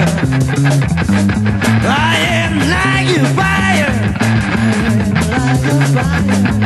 I am like a fire. Like a fire.